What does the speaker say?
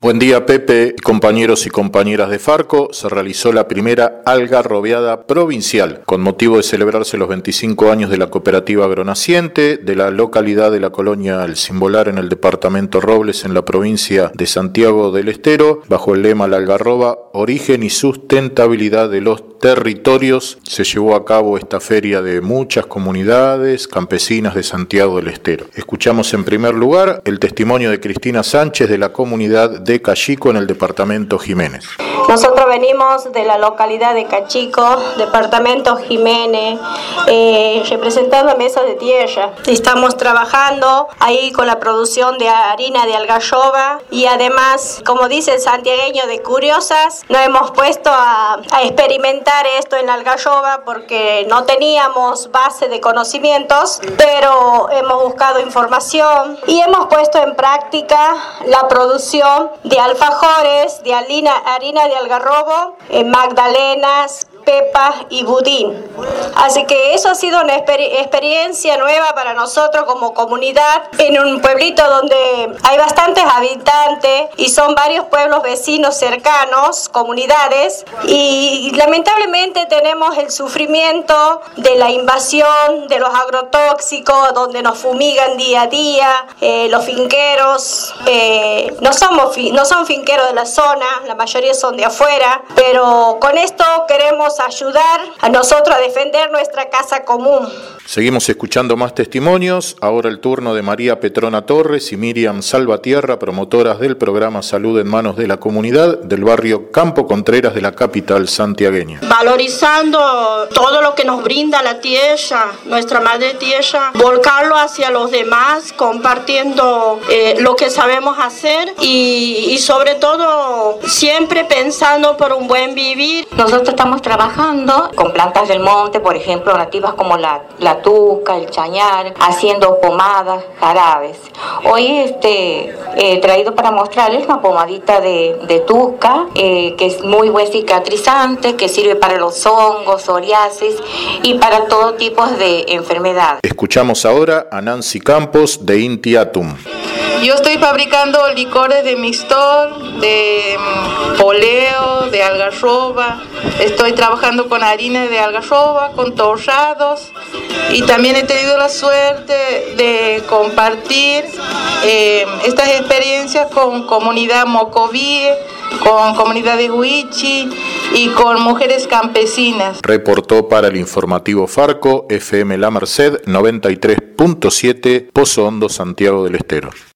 Buen día Pepe, compañeros y compañeras de Farco. Se realizó la primera algarrobeada provincial con motivo de celebrarse los 25 años de la cooperativa agronaciente de la localidad de la colonia El Simbolar en el departamento Robles en la provincia de Santiago del Estero bajo el lema La Algarroba, origen y sustentabilidad de los territorios. Se llevó a cabo esta feria de muchas comunidades campesinas de Santiago del Estero. Escuchamos en primer lugar el testimonio de Cristina Sánchez de la comunidad de Cachico en el departamento Jiménez. Nosotros venimos de la localidad de Cachico, departamento Jiménez, eh, representando a Mesa de Tierra. Estamos trabajando ahí con la producción de harina de algarroba y además, como dice el santiagueño de Curiosas, nos hemos puesto a, a experimentar esto en algarroba porque no teníamos base de conocimientos, pero hemos buscado información y hemos puesto en práctica la producción de alfajores, de harina, harina de algarrobo, eh, magdalenas, pepa y budín. Así que eso ha sido una experiencia nueva para nosotros como comunidad en un pueblito donde hay bastantes habitantes y son varios pueblos vecinos cercanos, comunidades, y lamentablemente tenemos el sufrimiento de la invasión de los agrotóxicos, donde nos fumigan día a día, eh, los finqueros, eh, no, somos, no son finqueros de la zona, la mayoría son de afuera, pero con esto queremos ayudar a nosotros a defender nuestra casa común. Seguimos escuchando más testimonios. Ahora el turno de María Petrona Torres y Miriam Salvatierra, promotoras del programa Salud en Manos de la Comunidad del barrio Campo Contreras de la capital santiagueña. Valorizando todo lo que nos brinda la tierra, nuestra madre tierra, volcarlo hacia los demás, compartiendo eh, lo que sabemos hacer y, y sobre todo siempre pensando por un buen vivir. Nosotros estamos trabajando con plantas del monte, por ejemplo, nativas como la, la tuca, el chañar, haciendo pomadas, jarabes. Hoy este, he traído para mostrarles una pomadita de, de tuca, eh, que es muy buen cicatrizante, que sirve para los hongos, psoriasis y para todo tipo de enfermedades. Escuchamos ahora a Nancy Campos de Intiatum. Yo estoy fabricando licores de mixtor, de mm, poleo, de algarroba. Estoy trabajando con harina de algarroba, con torrados. Y también he tenido la suerte de compartir eh, estas experiencias con comunidad Mocovíe, con comunidad de Huichi y con mujeres campesinas. Reportó para el informativo Farco, FM La Merced 93.7, Pozo Hondo, Santiago del Estero.